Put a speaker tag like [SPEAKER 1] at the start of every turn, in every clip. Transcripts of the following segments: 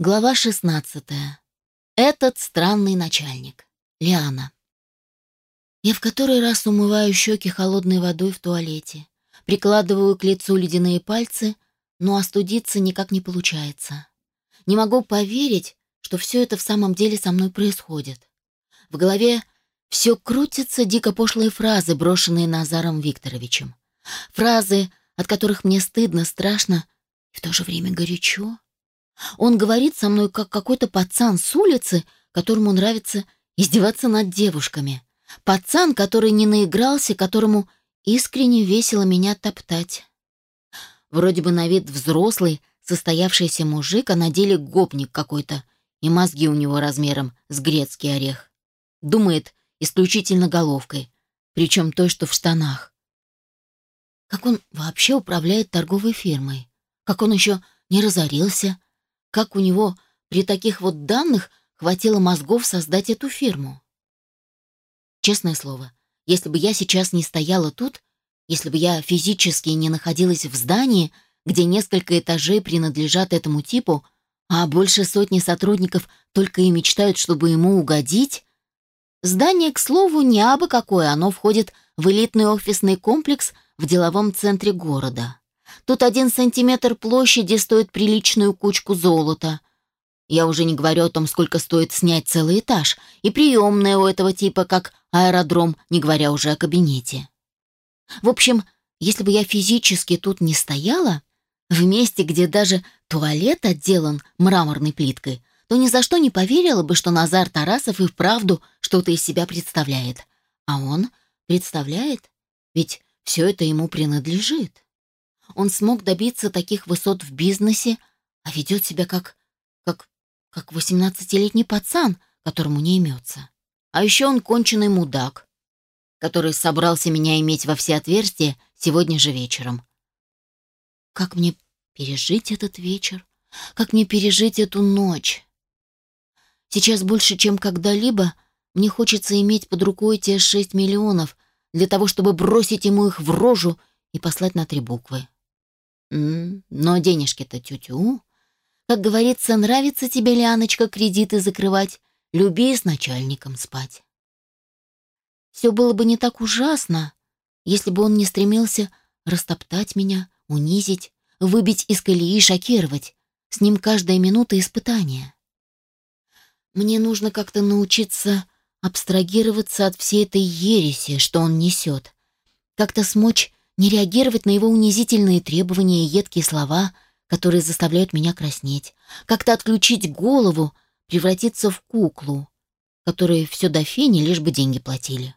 [SPEAKER 1] Глава 16. Этот странный начальник. Лиана. Я в который раз умываю щеки холодной водой в туалете, прикладываю к лицу ледяные пальцы, но остудиться никак не получается. Не могу поверить, что все это в самом деле со мной происходит. В голове все крутятся дико пошлые фразы, брошенные Назаром Викторовичем. Фразы, от которых мне стыдно, страшно и в то же время горячо. Он говорит со мной, как какой-то пацан с улицы, которому нравится издеваться над девушками. Пацан, который не наигрался, которому искренне весело меня топтать. Вроде бы на вид взрослый, состоявшийся мужик, а на деле гопник какой-то, и мозги у него размером с грецкий орех. Думает исключительно головкой, причем той, что в штанах. Как он вообще управляет торговой фирмой? Как он еще не разорился? Как у него при таких вот данных хватило мозгов создать эту фирму? Честное слово, если бы я сейчас не стояла тут, если бы я физически не находилась в здании, где несколько этажей принадлежат этому типу, а больше сотни сотрудников только и мечтают, чтобы ему угодить, здание, к слову, не абы какое, оно входит в элитный офисный комплекс в деловом центре города. Тут один сантиметр площади стоит приличную кучку золота. Я уже не говорю о том, сколько стоит снять целый этаж, и приемная у этого типа, как аэродром, не говоря уже о кабинете. В общем, если бы я физически тут не стояла, в месте, где даже туалет отделан мраморной плиткой, то ни за что не поверила бы, что Назар Тарасов и вправду что-то из себя представляет. А он представляет, ведь все это ему принадлежит. Он смог добиться таких высот в бизнесе, а ведет себя как... как... как восемнадцатилетний пацан, которому не имется. А еще он конченый мудак, который собрался меня иметь во все отверстия сегодня же вечером. Как мне пережить этот вечер? Как мне пережить эту ночь? Сейчас больше, чем когда-либо, мне хочется иметь под рукой те шесть миллионов для того, чтобы бросить ему их в рожу и послать на три буквы. Но денежки-то тю-тю. Как говорится, нравится тебе, Лианочка, кредиты закрывать, люби с начальником спать. Все было бы не так ужасно, если бы он не стремился растоптать меня, унизить, выбить из колеи, шокировать. С ним каждая минута испытания. Мне нужно как-то научиться абстрагироваться от всей этой ереси, что он несет. Как-то смочь не реагировать на его унизительные требования и едкие слова, которые заставляют меня краснеть, как-то отключить голову, превратиться в куклу, которые все до фени лишь бы деньги платили.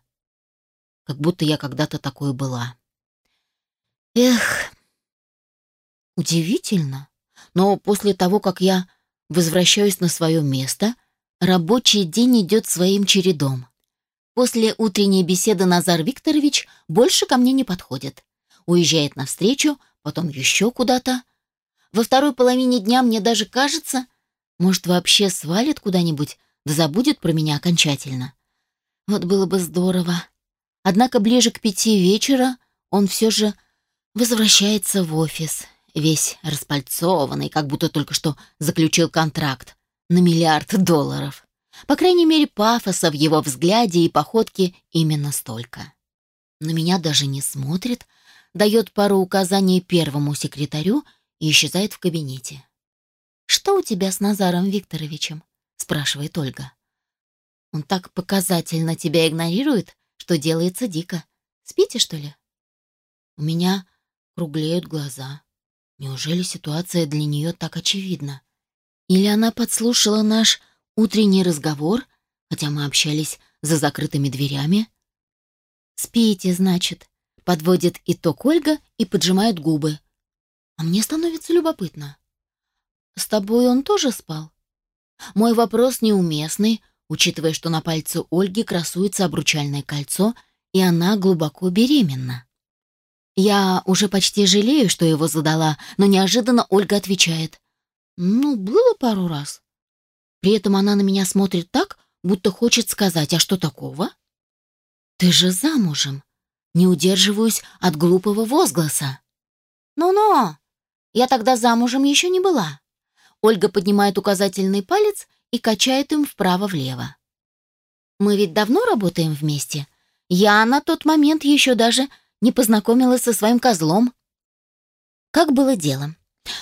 [SPEAKER 1] Как будто я когда-то такой была. Эх, удивительно, но после того, как я возвращаюсь на свое место, рабочий день идет своим чередом. После утренней беседы Назар Викторович больше ко мне не подходит уезжает навстречу, потом еще куда-то. Во второй половине дня мне даже кажется, может, вообще свалит куда-нибудь, да забудет про меня окончательно. Вот было бы здорово. Однако ближе к пяти вечера он все же возвращается в офис, весь распальцованный, как будто только что заключил контракт на миллиард долларов. По крайней мере, пафоса в его взгляде и походке именно столько. На меня даже не смотрит, дает пару указаний первому секретарю и исчезает в кабинете. «Что у тебя с Назаром Викторовичем?» — спрашивает Ольга. «Он так показательно тебя игнорирует, что делается дико. Спите, что ли?» У меня круглеют глаза. Неужели ситуация для нее так очевидна? Или она подслушала наш утренний разговор, хотя мы общались за закрытыми дверями? «Спите, значит», Подводит итог Ольга и поджимает губы. А мне становится любопытно. С тобой он тоже спал? Мой вопрос неуместный, учитывая, что на пальце Ольги красуется обручальное кольцо, и она глубоко беременна. Я уже почти жалею, что его задала, но неожиданно Ольга отвечает. «Ну, было пару раз». При этом она на меня смотрит так, будто хочет сказать, а что такого? «Ты же замужем не удерживаюсь от глупого возгласа. «Ну-ну, я тогда замужем еще не была. Ольга поднимает указательный палец и качает им вправо-влево. Мы ведь давно работаем вместе. Я на тот момент еще даже не познакомилась со своим козлом. Как было дело?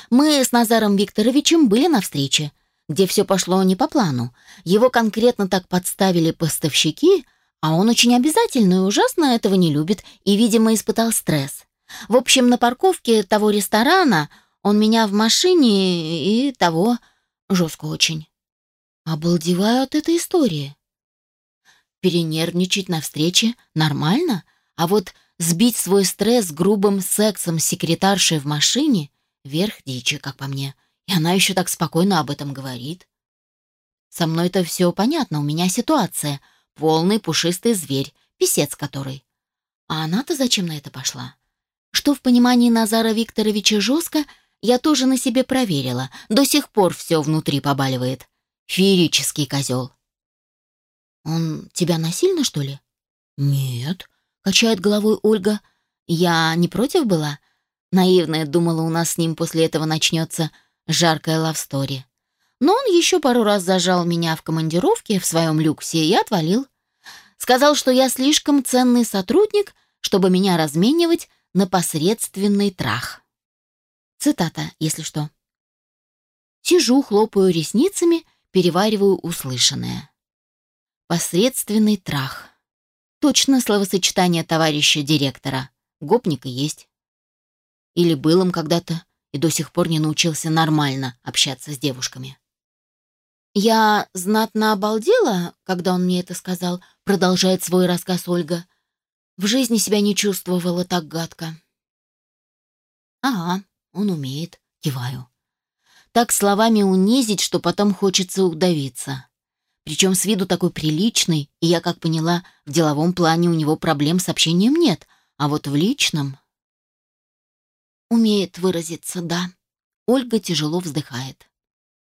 [SPEAKER 1] Мы с Назаром Викторовичем были на встрече, где все пошло не по плану. Его конкретно так подставили поставщики, а он очень обязательный и ужасно этого не любит и, видимо, испытал стресс. В общем, на парковке того ресторана он меня в машине и того жестко очень. Обалдеваю от этой истории. Перенервничать на встрече нормально, а вот сбить свой стресс грубым сексом с секретаршей в машине — верх дичи, как по мне. И она еще так спокойно об этом говорит. Со мной-то все понятно, у меня ситуация. Полный пушистый зверь, писец который. А она-то зачем на это пошла? Что в понимании Назара Викторовича жестко, я тоже на себе проверила. До сих пор все внутри побаливает. Феерический козел. «Он тебя насильно, что ли?» «Нет», — качает головой Ольга. «Я не против была?» Наивная думала, у нас с ним после этого начнется жаркая лавстори. Но он еще пару раз зажал меня в командировке в своем люксе и отвалил. Сказал, что я слишком ценный сотрудник, чтобы меня разменивать на посредственный трах. Цитата, если что. Сижу, хлопаю ресницами, перевариваю услышанное. Посредственный трах. Точно словосочетание товарища директора. Гопника есть. Или был им когда-то и до сих пор не научился нормально общаться с девушками. Я знатно обалдела, когда он мне это сказал, продолжает свой рассказ Ольга. В жизни себя не чувствовала так гадко. Ага, он умеет, киваю. Так словами унизить, что потом хочется удавиться. Причем с виду такой приличный, и я, как поняла, в деловом плане у него проблем с общением нет, а вот в личном... Умеет выразиться, да. Ольга тяжело вздыхает.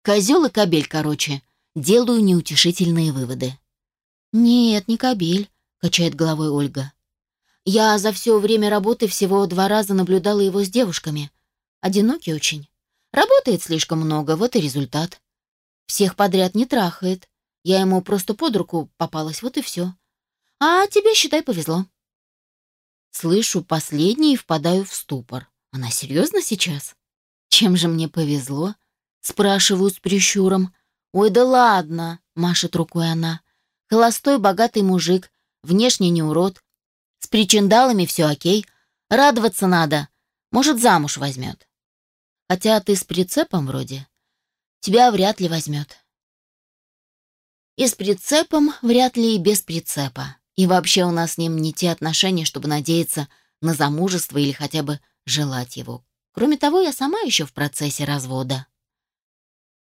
[SPEAKER 1] Козел и кобель, короче. Делаю неутешительные выводы. Нет, не кобель, качает головой Ольга. Я за все время работы всего два раза наблюдала его с девушками. Одинокий очень. Работает слишком много, вот и результат. Всех подряд не трахает, я ему просто под руку попалась, вот и все. А тебе, считай, повезло. Слышу последний и впадаю в ступор. Она серьезно сейчас? Чем же мне повезло? Спрашиваю с прищуром. Ой, да ладно, машет рукой она. Холостой богатый мужик, внешне не урод. С причиндалами все окей. Радоваться надо. Может, замуж возьмет. Хотя ты с прицепом вроде. Тебя вряд ли возьмет. И с прицепом вряд ли и без прицепа. И вообще у нас с ним не те отношения, чтобы надеяться на замужество или хотя бы желать его. Кроме того, я сама еще в процессе развода.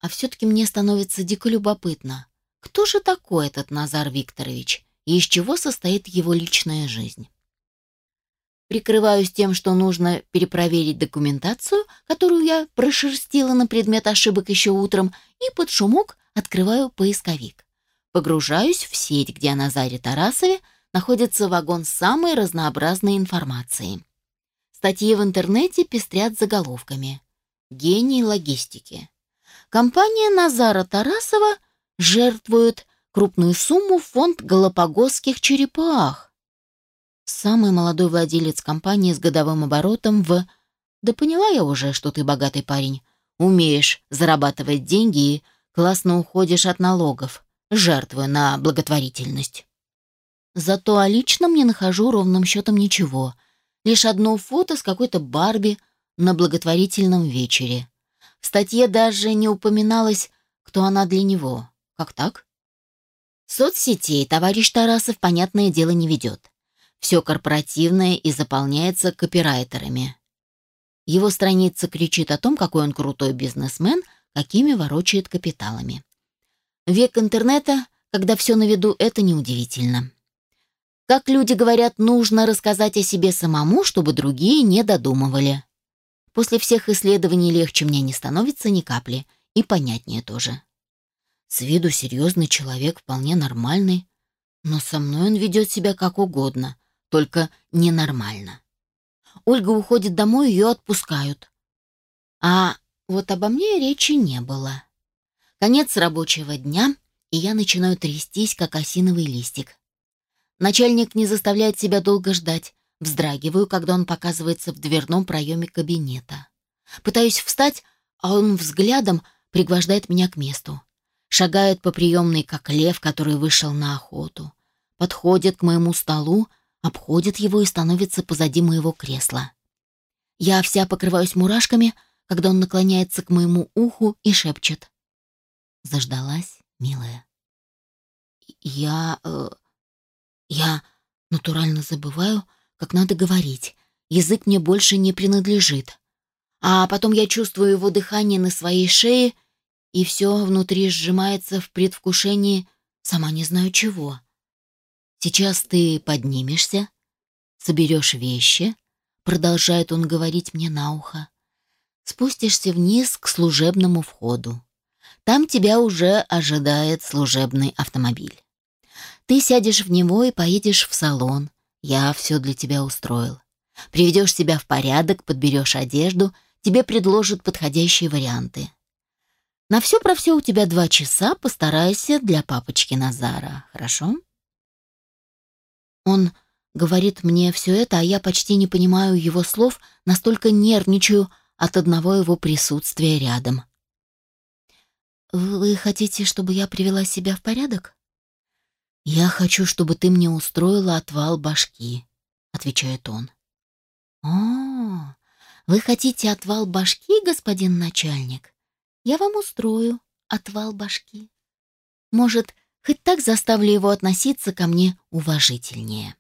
[SPEAKER 1] А все-таки мне становится дико любопытно, кто же такой этот Назар Викторович и из чего состоит его личная жизнь. Прикрываюсь тем, что нужно перепроверить документацию, которую я прошерстила на предмет ошибок еще утром, и под шумок открываю поисковик. Погружаюсь в сеть, где о Назаре Тарасове находится вагон самой разнообразной информации. Статьи в интернете пестрят заголовками. Гений логистики. Компания Назара Тарасова жертвует крупную сумму в фонд Галапагосских черепах. Самый молодой владелец компании с годовым оборотом в... Да поняла я уже, что ты богатый парень. Умеешь зарабатывать деньги и классно уходишь от налогов жертвуя на благотворительность. Зато о личном не нахожу ровным счетом ничего. Лишь одно фото с какой-то Барби на благотворительном вечере. В статье даже не упоминалось, кто она для него. Как так? Соцсетей товарищ Тарасов, понятное дело, не ведет. Все корпоративное и заполняется копирайтерами. Его страница кричит о том, какой он крутой бизнесмен, какими ворочает капиталами. Век интернета, когда все на виду, это неудивительно. Как люди говорят, нужно рассказать о себе самому, чтобы другие не додумывали. После всех исследований легче мне не становится ни капли, и понятнее тоже. С виду серьезный человек, вполне нормальный, но со мной он ведет себя как угодно, только ненормально. Ольга уходит домой, ее отпускают. А вот обо мне речи не было. Конец рабочего дня, и я начинаю трястись, как осиновый листик. Начальник не заставляет себя долго ждать. Вздрагиваю, когда он показывается в дверном проеме кабинета. Пытаюсь встать, а он взглядом пригвождает меня к месту. Шагает по приемной, как лев, который вышел на охоту. Подходит к моему столу, обходит его и становится позади моего кресла. Я вся покрываюсь мурашками, когда он наклоняется к моему уху и шепчет. Заждалась, милая. Я... Э, я натурально забываю, как надо говорить. Язык мне больше не принадлежит. А потом я чувствую его дыхание на своей шее, и все внутри сжимается в предвкушении сама не знаю чего. Сейчас ты поднимешься, соберешь вещи, продолжает он говорить мне на ухо. Спустишься вниз к служебному входу. Там тебя уже ожидает служебный автомобиль. Ты сядешь в него и поедешь в салон. Я все для тебя устроил. Приведешь себя в порядок, подберешь одежду, тебе предложат подходящие варианты. На все про все у тебя два часа, постарайся для папочки Назара, хорошо? Он говорит мне все это, а я почти не понимаю его слов, настолько нервничаю от одного его присутствия рядом. «Вы хотите, чтобы я привела себя в порядок?» «Я хочу, чтобы ты мне устроила отвал башки», — отвечает он. «О, вы хотите отвал башки, господин начальник? Я вам устрою отвал башки. Может, хоть так заставлю его относиться ко мне уважительнее».